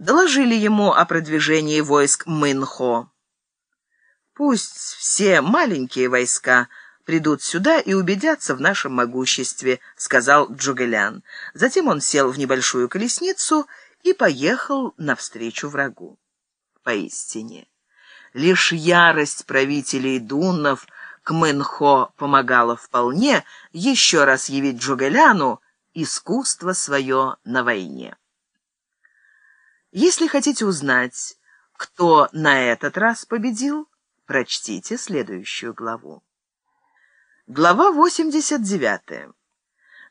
доложили ему о продвижении войск Мэнхо. «Пусть все маленькие войска придут сюда и убедятся в нашем могуществе», — сказал Джугелян. Затем он сел в небольшую колесницу и поехал навстречу врагу. Поистине, лишь ярость правителей Дуннов к Мэнхо помогала вполне еще раз явить Джугеляну искусство свое на войне. Если хотите узнать, кто на этот раз победил, прочтите следующую главу. Глава 89.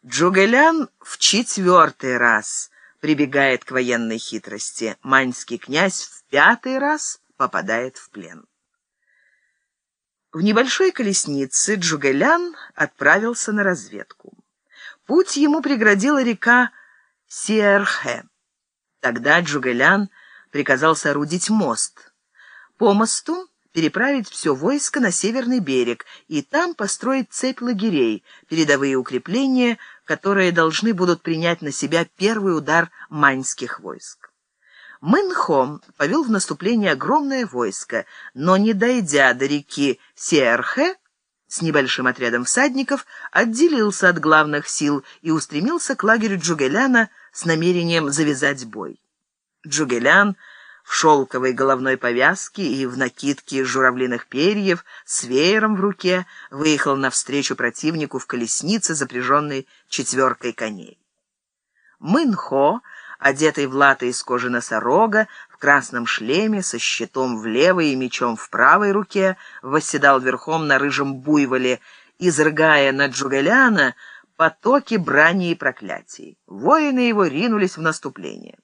Джугелян в четвертый раз прибегает к военной хитрости. Маньский князь в пятый раз попадает в плен. В небольшой колеснице Джугелян отправился на разведку. Путь ему преградила река Сиэрхе. Тогда Джугелян приказал соорудить мост. По мосту переправить все войско на северный берег и там построить цепь лагерей, передовые укрепления, которые должны будут принять на себя первый удар маньских войск. Мэнхом повел в наступление огромное войско, но, не дойдя до реки Сиэрхе, с небольшим отрядом всадников отделился от главных сил и устремился к лагерю Джугеляна с намерением завязать бой. Джугелян в шелковой головной повязке и в накидке из журавлиных перьев с веером в руке выехал навстречу противнику в колеснице, запряженной четверкой коней. Мынхо, одетый в латы из кожи носорога, в красном шлеме, со щитом в левой и мечом в правой руке, восседал верхом на рыжем буйволе, изрыгая на Джугеляна потоки брани и проклятий. Воины его ринулись в наступление.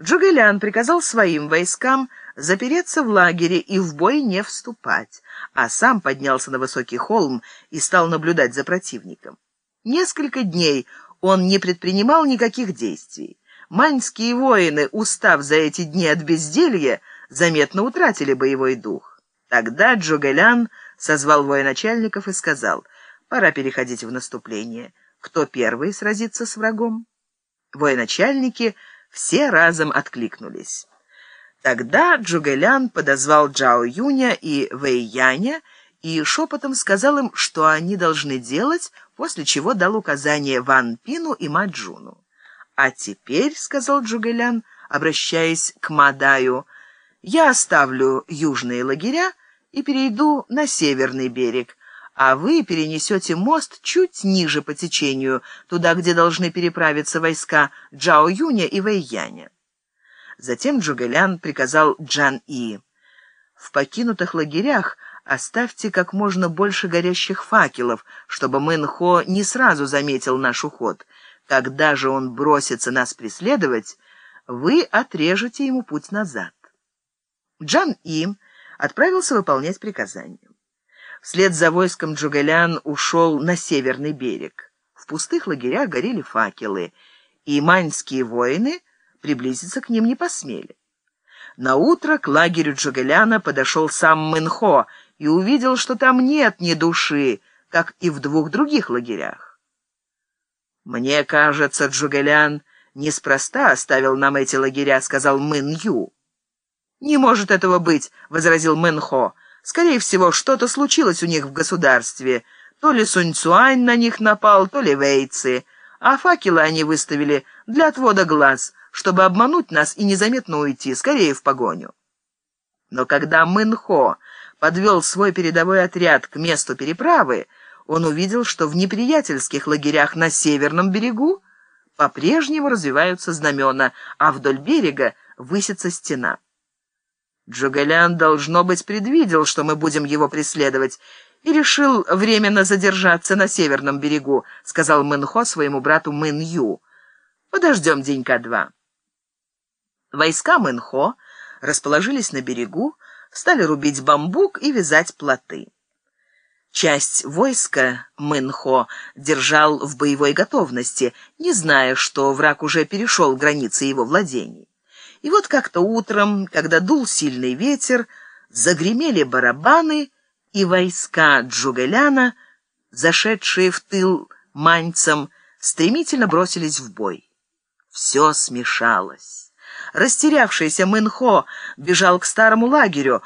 Джугелян приказал своим войскам запереться в лагере и в бой не вступать, а сам поднялся на высокий холм и стал наблюдать за противником. Несколько дней он не предпринимал никаких действий. Маньские воины, устав за эти дни от безделья, заметно утратили боевой дух. Тогда Джугелян созвал военачальников и сказал, пора переходить в наступление. Кто первый сразится с врагом? Военачальники все разом откликнулись. Тогда Джугэлян подозвал Джао Юня и Вэй Яня и шепотом сказал им, что они должны делать, после чего дал указание Ван Пину и Маджуну. «А теперь», — сказал Джугэлян, обращаясь к Мадаю, — «я оставлю южные лагеря и перейду на северный берег, а вы перенесете мост чуть ниже по течению, туда, где должны переправиться войска Джао Юня и Вэй Яня». Затем Джугэлян приказал Джан И. «В покинутых лагерях оставьте как можно больше горящих факелов, чтобы Мэн Хо не сразу заметил наш уход. Когда же он бросится нас преследовать, вы отрежете ему путь назад». Джан И отправился выполнять приказание. Вслед за войском Джугэлян ушел на северный берег. В пустых лагерях горели факелы, и маньские воины приблизиться к ним не посмели. На утро к лагерю Джугэляна подошел сам Мэнхо и увидел, что там нет ни души, как и в двух других лагерях. «Мне кажется, Джугэлян неспроста оставил нам эти лагеря», — сказал Мэн Ю. «Не может этого быть», — возразил Мэнхо. Скорее всего, что-то случилось у них в государстве. То ли Сунь Цуань на них напал, то ли вейцы. А факелы они выставили для отвода глаз, чтобы обмануть нас и незаметно уйти, скорее в погоню. Но когда Мэнхо подвел свой передовой отряд к месту переправы, он увидел, что в неприятельских лагерях на северном берегу по-прежнему развиваются знамена, а вдоль берега высится стена. Джугалян, должно быть, предвидел, что мы будем его преследовать, и решил временно задержаться на северном берегу, сказал Мэнхо своему брату Мэнью. Подождем денька два. Войска Мэнхо расположились на берегу, стали рубить бамбук и вязать плоты. Часть войска Мэнхо держал в боевой готовности, не зная, что враг уже перешел границы его владений. И вот как-то утром, когда дул сильный ветер, загремели барабаны, и войска Джугеляна, зашедшие в тыл маньцам, стремительно бросились в бой. Все смешалось. Растерявшийся Мэнхо бежал к старому лагерю,